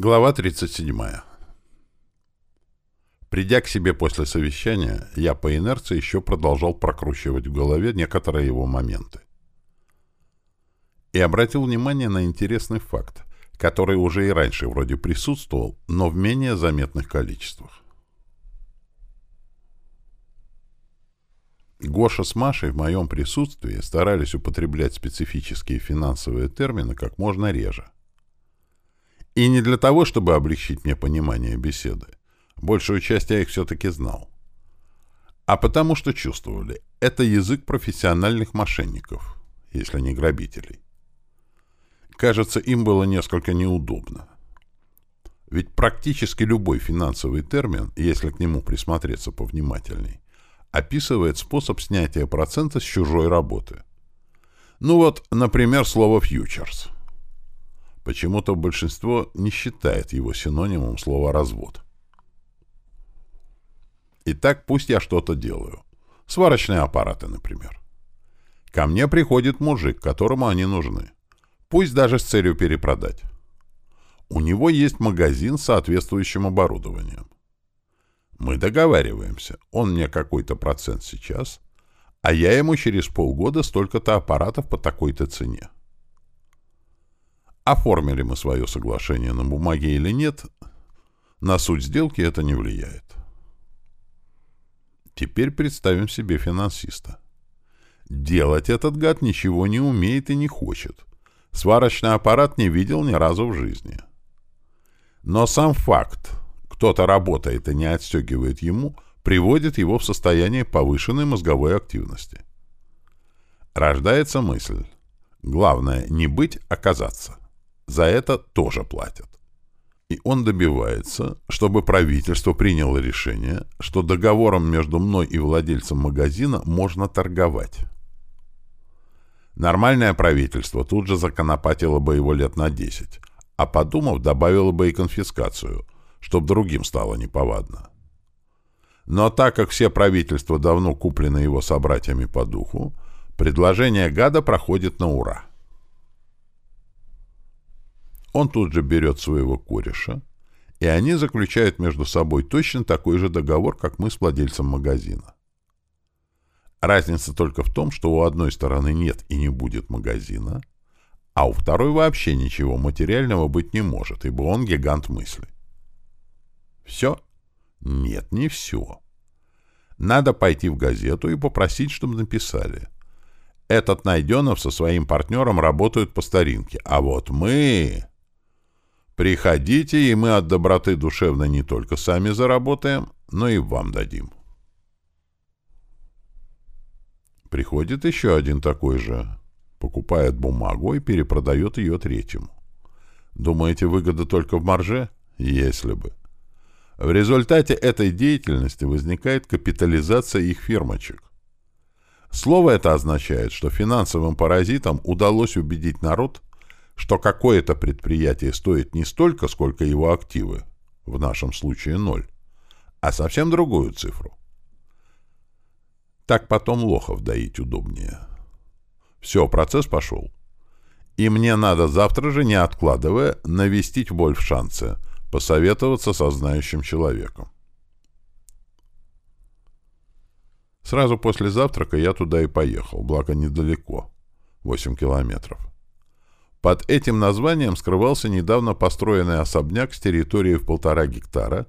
Глава 37. Придя к себе после совещания, я по инерции еще продолжал прокручивать в голове некоторые его моменты. И обратил внимание на интересный факт, который уже и раньше вроде присутствовал, но в менее заметных количествах. Гоша с Машей в моем присутствии старались употреблять специфические финансовые термины как можно реже. И не для того, чтобы облегчить мне понимание беседы. Большую часть я их все-таки знал. А потому что чувствовали, это язык профессиональных мошенников, если не грабителей. Кажется, им было несколько неудобно. Ведь практически любой финансовый термин, если к нему присмотреться повнимательней, описывает способ снятия процента с чужой работы. Ну вот, например, слово «фьючерс». Почему-то большинство не считает его синонимом слова «развод». Итак, пусть я что-то делаю. Сварочные аппараты, например. Ко мне приходит мужик, которому они нужны. Пусть даже с целью перепродать. У него есть магазин с соответствующим оборудованием. Мы договариваемся. Он мне какой-то процент сейчас, а я ему через полгода столько-то аппаратов по такой-то цене. Оформили мы свое соглашение на бумаге или нет, на суть сделки это не влияет. Теперь представим себе финансиста. Делать этот гад ничего не умеет и не хочет. Сварочный аппарат не видел ни разу в жизни. Но сам факт, кто-то работает и не отстегивает ему, приводит его в состояние повышенной мозговой активности. Рождается мысль. Главное не быть, а казаться. За это тоже платят. И он добивается, чтобы правительство приняло решение, что договором между мной и владельцем магазина можно торговать. Нормальное правительство тут же законопатило бы его лет на 10, а подумав, добавило бы и конфискацию, чтобы другим стало неповадно. Но так как все правительства давно куплены его собратьями по духу, предложение гада проходит на ура. Он тут же берет своего кореша, и они заключают между собой точно такой же договор, как мы с владельцем магазина. Разница только в том, что у одной стороны нет и не будет магазина, а у второй вообще ничего материального быть не может, ибо он гигант мысли. Все? Нет, не все. Надо пойти в газету и попросить, чтобы написали. Этот Найденов со своим партнером работают по старинке, а вот мы... Приходите, и мы от доброты душевной не только сами заработаем, но и вам дадим. Приходит еще один такой же, покупает бумагу и перепродает ее третьему. Думаете, выгода только в марже? Если бы. В результате этой деятельности возникает капитализация их фирмочек. Слово это означает, что финансовым паразитам удалось убедить народ, что какое-то предприятие стоит не столько, сколько его активы, в нашем случае ноль, а совсем другую цифру. Так потом лохов доить удобнее. Все, процесс пошел. И мне надо завтра же, не откладывая, навестить боль в шансе, посоветоваться со знающим человеком. Сразу после завтрака я туда и поехал, благо недалеко, 8 километров. Под этим названием скрывался недавно построенный особняк с территорией в полтора гектара,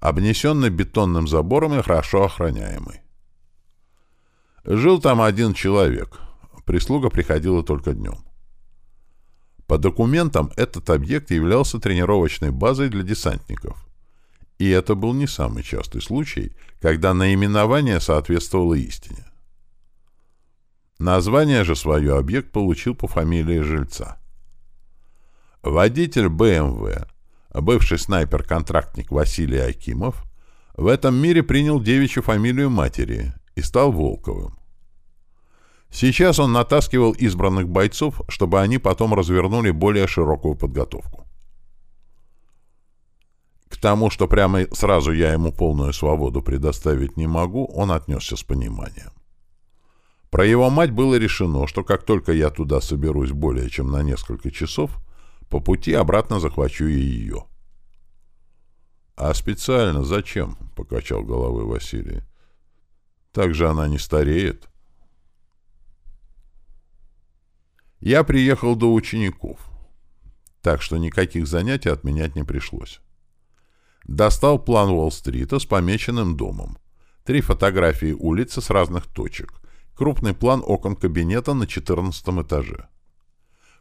обнесенный бетонным забором и хорошо охраняемый. Жил там один человек. Прислуга приходила только днем. По документам этот объект являлся тренировочной базой для десантников. И это был не самый частый случай, когда наименование соответствовало истине. Название же свое объект получил по фамилии жильца. Водитель БМВ, бывший снайпер-контрактник Василий Акимов, в этом мире принял девичью фамилию матери и стал Волковым. Сейчас он натаскивал избранных бойцов, чтобы они потом развернули более широкую подготовку. К тому, что прямо сразу я ему полную свободу предоставить не могу, он отнесся с пониманием. Про его мать было решено, что как только я туда соберусь более чем на несколько часов – по пути обратно захвачу и ее. А специально зачем? — покачал головой Василий. Так же она не стареет. Я приехал до учеников, так что никаких занятий отменять не пришлось. Достал план Уолл-стрита с помеченным домом. Три фотографии улицы с разных точек. Крупный план окон кабинета на 14 этаже.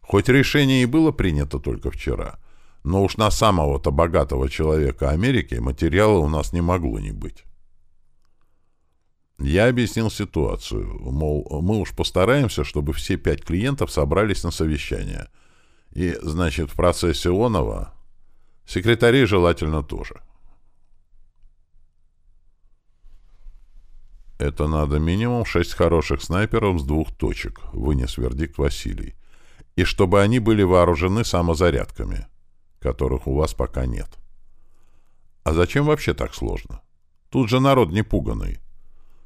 Хоть решение и было принято только вчера, но уж на самого-то богатого человека Америки материала у нас не могло не быть. Я объяснил ситуацию, мол, мы уж постараемся, чтобы все пять клиентов собрались на совещание. И, значит, в процессе Онова секретарей желательно тоже. Это надо минимум шесть хороших снайперов с двух точек, вынес вердикт Василий. И чтобы они были вооружены самозарядками, которых у вас пока нет. А зачем вообще так сложно? Тут же народ не пуганный.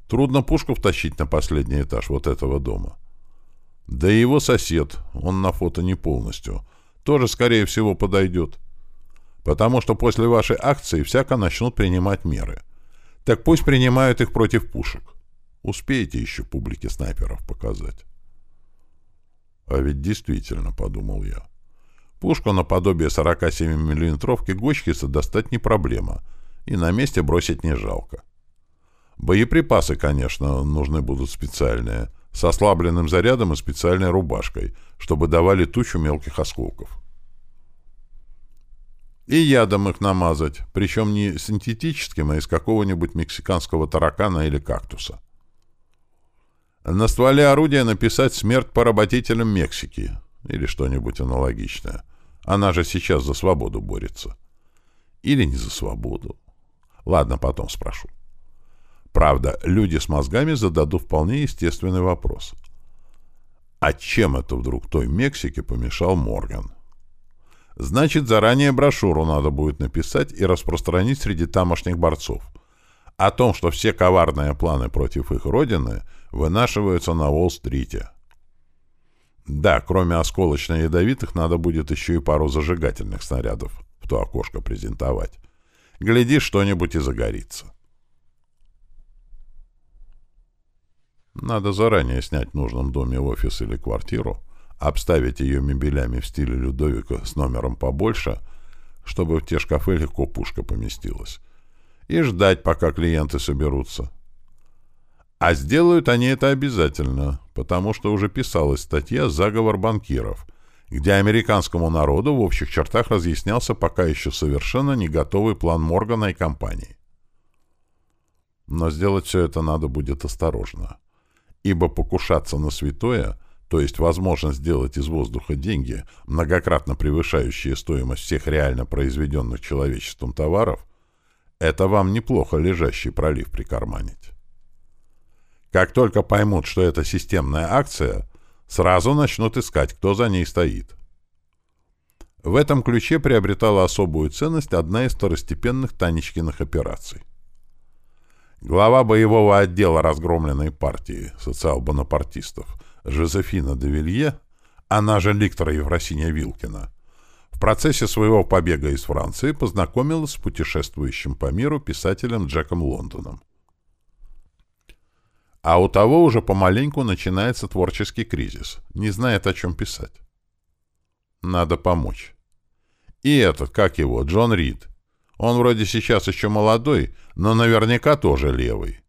Трудно пушку втащить на последний этаж вот этого дома. Да и его сосед, он на фото не полностью, тоже, скорее всего, подойдет. Потому что после вашей акции всяко начнут принимать меры. Так пусть принимают их против пушек. Успеете еще публике снайперов показать. А ведь действительно, подумал я. Пушку наподобие 47 миллиметровки Гочкиса достать не проблема, и на месте бросить не жалко. Боеприпасы, конечно, нужны будут специальные, с ослабленным зарядом и специальной рубашкой, чтобы давали тучу мелких осколков. И ядом их намазать, причем не синтетическим, а из какого-нибудь мексиканского таракана или кактуса. На стволе орудия написать «Смерть поработителям Мексики» или что-нибудь аналогичное. Она же сейчас за свободу борется. Или не за свободу. Ладно, потом спрошу. Правда, люди с мозгами зададут вполне естественный вопрос. А чем это вдруг той Мексике помешал Морган? Значит, заранее брошюру надо будет написать и распространить среди тамошних борцов. О том, что все коварные планы против их родины вынашиваются на Уолл-стрите. Да, кроме осколочно-ядовитых, надо будет еще и пару зажигательных снарядов в то окошко презентовать. Гляди, что-нибудь и загорится. Надо заранее снять в нужном доме офис или квартиру, обставить ее мебелями в стиле Людовика с номером побольше, чтобы в те шкафы легко пушка поместилась, и ждать, пока клиенты соберутся. А сделают они это обязательно, потому что уже писалась статья «Заговор банкиров», где американскому народу в общих чертах разъяснялся пока еще совершенно не готовый план Моргана и компании. Но сделать все это надо будет осторожно ибо покушаться на святое, то есть возможность сделать из воздуха деньги, многократно превышающие стоимость всех реально произведенных человечеством товаров, это вам неплохо лежащий пролив прикарманить. Как только поймут, что это системная акция, сразу начнут искать, кто за ней стоит. В этом ключе приобретала особую ценность одна из второстепенных Танечкиных операций. Глава боевого отдела разгромленной партии социал-бонапартистов Жозефина де Вилье, она же Ликтора Евросиня Вилкина, в процессе своего побега из Франции познакомилась с путешествующим по миру писателем Джеком Лондоном. А у того уже помаленьку начинается творческий кризис, не знает, о чем писать. Надо помочь. И этот, как его, Джон Рид, он вроде сейчас еще молодой, но наверняка тоже левый.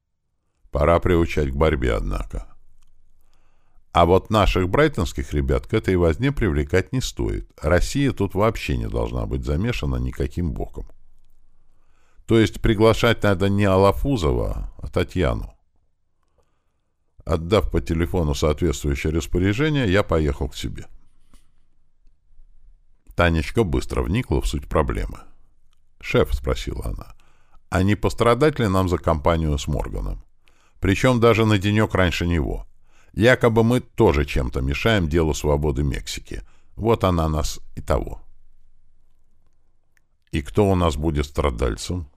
Пора приучать к борьбе, однако. А вот наших брайтонских ребят к этой возне привлекать не стоит. Россия тут вообще не должна быть замешана никаким боком. То есть приглашать надо не Алафузова, а Татьяну. Отдав по телефону соответствующее распоряжение, я поехал к себе. Танечка быстро вникла в суть проблемы. «Шеф», — спросила она, — «а не пострадать ли нам за компанию с Морганом? Причем даже на денек раньше него. Якобы мы тоже чем-то мешаем делу свободы Мексики. Вот она нас и того». «И кто у нас будет страдальцем?»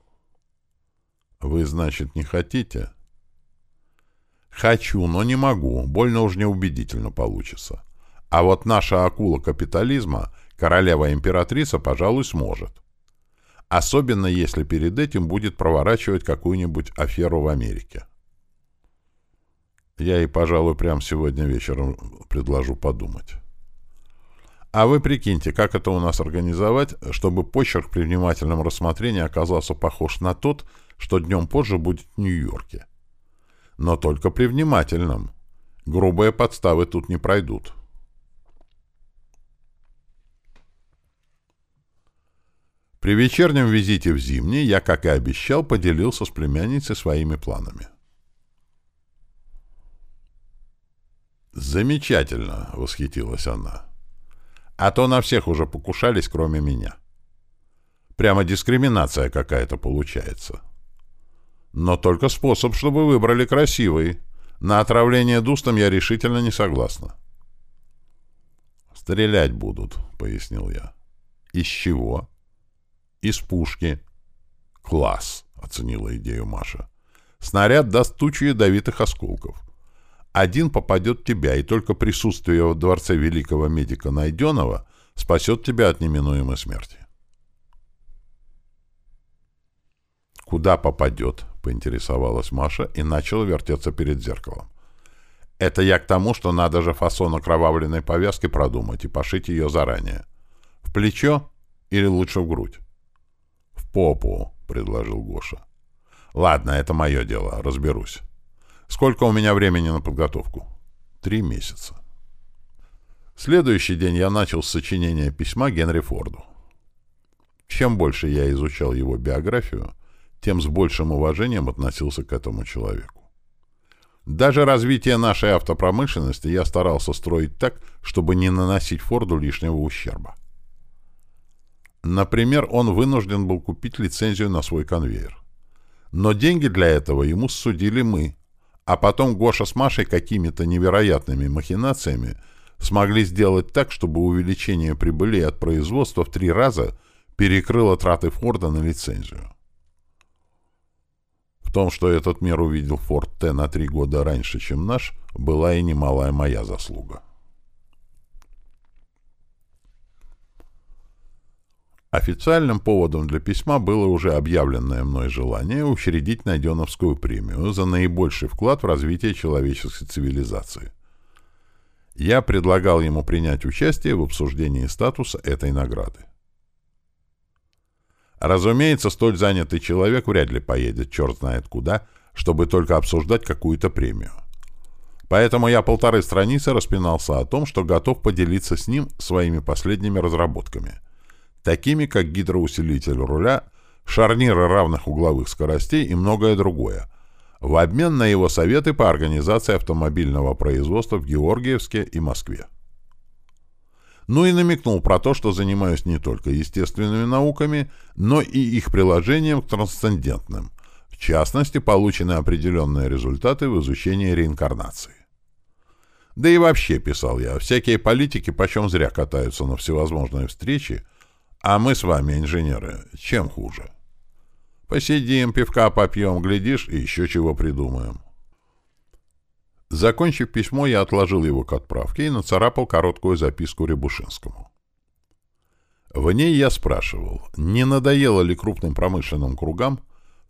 «Вы, значит, не хотите?» «Хочу, но не могу. Больно уж неубедительно получится. А вот наша акула капитализма, королева-императрица, пожалуй, сможет. особенно если перед этим будет проворачивать какую-нибудь аферу в Америке. Я и, пожалуй, прямо сегодня вечером предложу подумать. А вы прикиньте, как это у нас организовать, чтобы почерк при внимательном рассмотрении оказался похож на тот, что днем позже будет в Нью-Йорке. Но только при внимательном. Грубые подставы тут не пройдут. При вечернем визите в Зимний я, как и обещал, поделился с племянницей своими планами. «Замечательно!» — восхитилась она. «А то на всех уже покушались, кроме меня. Прямо дискриминация какая-то получается. Но только способ, чтобы выбрали красивый. На отравление дустом я решительно не согласна». «Стрелять будут», — пояснил я. «Из чего?» Из пушки. Класс, оценила идею Маша. Снаряд даст тучу ядовитых осколков. Один попадет в тебя, и только присутствие в дворце великого медика Найденова спасет тебя от неминуемой смерти. «Куда попадет?» — поинтересовалась Маша и начала вертеться перед зеркалом. «Это я к тому, что надо же фасон окровавленной повязки продумать и пошить ее заранее. В плечо или лучше в грудь?» попу», — предложил Гоша. «Ладно, это мое дело, разберусь. Сколько у меня времени на подготовку?» «Три месяца». Следующий день я начал с сочинения письма Генри Форду. Чем больше я изучал его биографию, тем с большим уважением относился к этому человеку. Даже развитие нашей автопромышленности я старался строить так, чтобы не наносить Форду лишнего ущерба. Например, он вынужден был купить лицензию на свой конвейер. Но деньги для этого ему судили мы, а потом Гоша с Машей какими-то невероятными махинациями смогли сделать так, чтобы увеличение прибыли от производства в три раза перекрыло траты Форда на лицензию. В том, что этот мир увидел Форд Т на три года раньше, чем наш, была и немалая моя заслуга. Официальным поводом для письма было уже объявленное мной желание учредить Найденовскую премию за наибольший вклад в развитие человеческой цивилизации. Я предлагал ему принять участие в обсуждении статуса этой награды. Разумеется, столь занятый человек вряд ли поедет черт знает куда, чтобы только обсуждать какую-то премию. Поэтому я полторы страницы распинался о том, что готов поделиться с ним своими последними разработками – такими как гидроусилитель руля, шарниры равных угловых скоростей и многое другое, в обмен на его советы по организации автомобильного производства в Георгиевске и Москве. Ну и намекнул про то, что занимаюсь не только естественными науками, но и их приложением к трансцендентным, в частности, получены определенные результаты в изучении реинкарнации. Да и вообще, писал я, всякие политики почем зря катаются на всевозможные встречи, а мы с вами, инженеры, чем хуже? Посидим, пивка попьем, глядишь, и еще чего придумаем. Закончив письмо, я отложил его к отправке и нацарапал короткую записку Рябушинскому. В ней я спрашивал, не надоело ли крупным промышленным кругам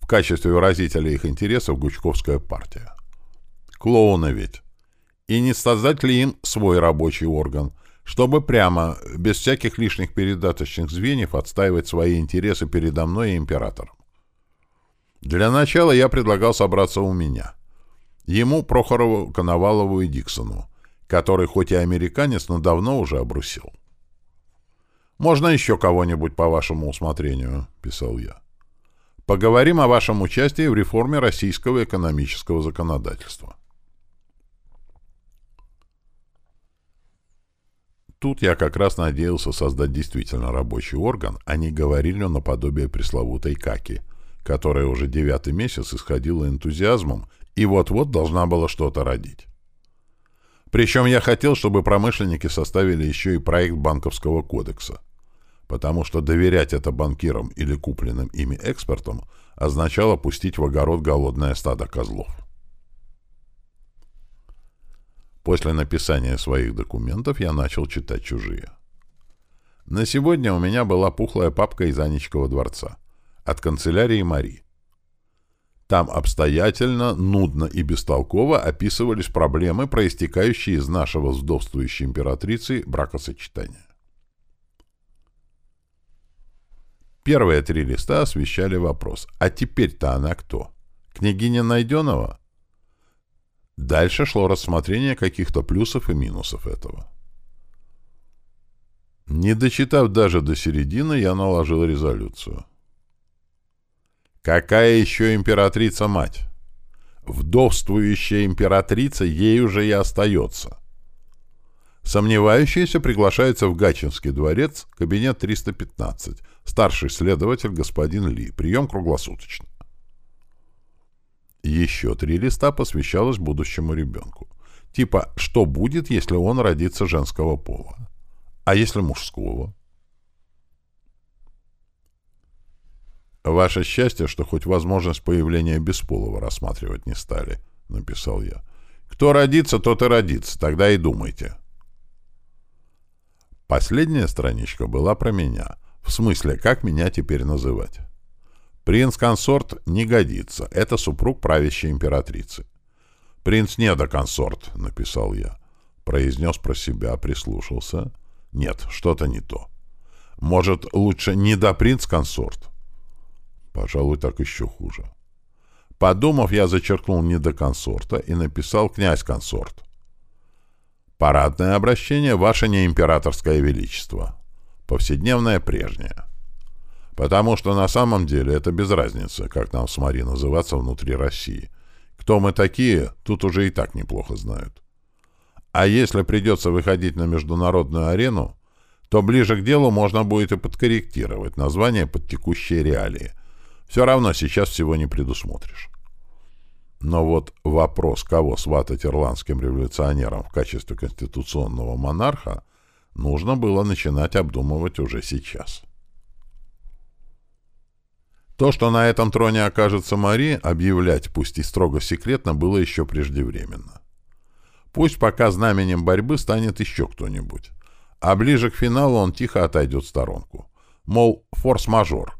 в качестве выразителя их интересов Гучковская партия. Клоуны ведь. И не создать ли им свой рабочий орган, чтобы прямо, без всяких лишних передаточных звеньев, отстаивать свои интересы передо мной и императором. Для начала я предлагал собраться у меня. Ему, Прохорову, Коновалову и Диксону, который хоть и американец, но давно уже обрусил. «Можно еще кого-нибудь по вашему усмотрению», — писал я. «Поговорим о вашем участии в реформе российского экономического законодательства». Тут я как раз надеялся создать действительно рабочий орган, а не говорильню наподобие пресловутой каки, которая уже девятый месяц исходила энтузиазмом и вот-вот должна была что-то родить. Причем я хотел, чтобы промышленники составили еще и проект банковского кодекса, потому что доверять это банкирам или купленным ими экспертам означало пустить в огород голодное стадо козлов. После написания своих документов я начал читать чужие. На сегодня у меня была пухлая папка из Анечкова дворца, от канцелярии Мари. Там обстоятельно, нудно и бестолково описывались проблемы, проистекающие из нашего вдовствующей императрицей бракосочетания. Первые три листа освещали вопрос. А теперь-то она кто? Княгиня Найденова? Дальше шло рассмотрение каких-то плюсов и минусов этого. Не дочитав даже до середины, я наложил резолюцию. Какая еще императрица-мать? Вдовствующая императрица ей уже и остается. Сомневающийся приглашается в Гачинский дворец, кабинет 315, старший следователь господин Ли, прием круглосуточно. Еще три листа посвящалось будущему ребенку. Типа, что будет, если он родится женского пола? А если мужского? «Ваше счастье, что хоть возможность появления бесполого рассматривать не стали», — написал я. «Кто родится, тот и родится, тогда и думайте». Последняя страничка была про меня. В смысле, как меня теперь называть? Принц-консорт не годится. Это супруг правящей императрицы. «Принц-недоконсорт», — написал я. Произнес про себя, прислушался. «Нет, что-то не то. Может, лучше не до принц-консорт?» Пожалуй, так еще хуже. Подумав, я зачеркнул не до консорта и написал «князь-консорт». Парадное обращение «Ваше неимператорское величество». Повседневное прежнее. Потому что на самом деле это без разницы, как нам с Мари называться внутри России. Кто мы такие, тут уже и так неплохо знают. А если придется выходить на международную арену, то ближе к делу можно будет и подкорректировать название под текущие реалии, все равно сейчас всего не предусмотришь. Но вот вопрос, кого сватать ирландским революционерам в качестве конституционного монарха, нужно было начинать обдумывать уже сейчас. То, что на этом троне окажется Мари, объявлять, пусть и строго секретно, было еще преждевременно. Пусть пока знаменем борьбы станет еще кто-нибудь, а ближе к финалу он тихо отойдет в сторонку. Мол, форс-мажор,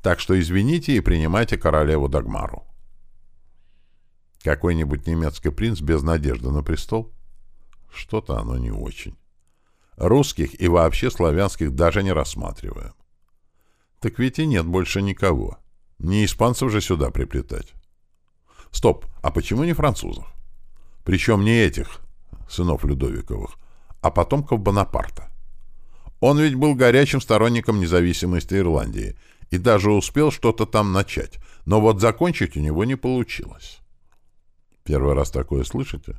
так что извините и принимайте королеву Дагмару. Какой-нибудь немецкий принц без надежды на престол? Что-то оно не очень. Русских и вообще славянских даже не рассматриваем. Так ведь и нет больше никого. Не испанцев же сюда приплетать. Стоп, а почему не французов? Причем не этих, сынов Людовиковых, а потомков Бонапарта. Он ведь был горячим сторонником независимости Ирландии и даже успел что-то там начать, но вот закончить у него не получилось. Первый раз такое слышите?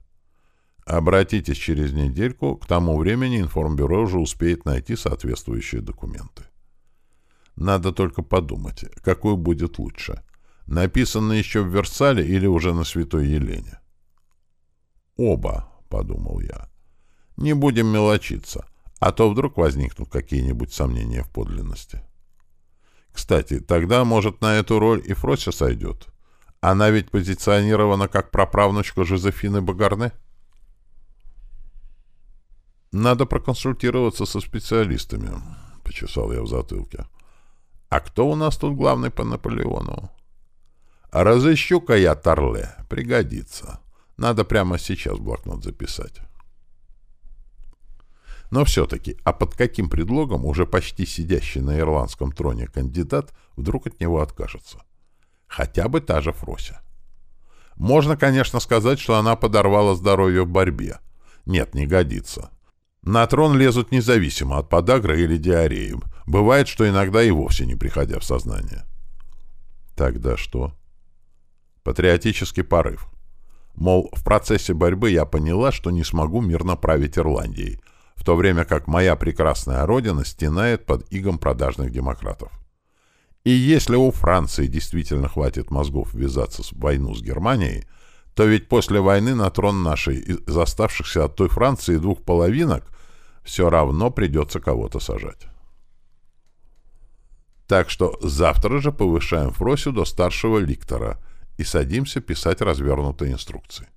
Обратитесь через недельку, к тому времени информбюро уже успеет найти соответствующие документы. Надо только подумать, какой будет лучше. Написано еще в Версале или уже на Святой Елене? Оба, подумал я. Не будем мелочиться, а то вдруг возникнут какие-нибудь сомнения в подлинности. Кстати, тогда, может, на эту роль и Фрося сойдет. Она ведь позиционирована как праправнучка Жозефины Багарне. Надо проконсультироваться со специалистами, — почесал я в затылке. А кто у нас тут главный по Наполеону? Разыщу-ка я Торле. Пригодится. Надо прямо сейчас блокнот записать. Но все-таки, а под каким предлогом уже почти сидящий на ирландском троне кандидат вдруг от него откажется? Хотя бы та же Фрося. Можно, конечно, сказать, что она подорвала здоровье в борьбе. Нет, не годится. На трон лезут независимо от подагры или диареи. Бывает, что иногда и вовсе не приходя в сознание. Тогда что? Патриотический порыв. Мол, в процессе борьбы я поняла, что не смогу мирно править Ирландией, в то время как моя прекрасная родина стенает под игом продажных демократов. И если у Франции действительно хватит мозгов ввязаться в войну с Германией, то ведь после войны на трон нашей из оставшихся от той Франции двух половинок все равно придется кого-то сажать. Так что завтра же повышаем Фросю до старшего ликтора и садимся писать развернутые инструкции.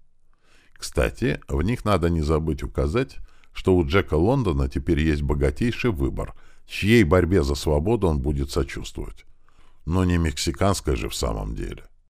Кстати, в них надо не забыть указать, что у Джека Лондона теперь есть богатейший выбор, чьей борьбе за свободу он будет сочувствовать. но не мексиканская же в самом деле.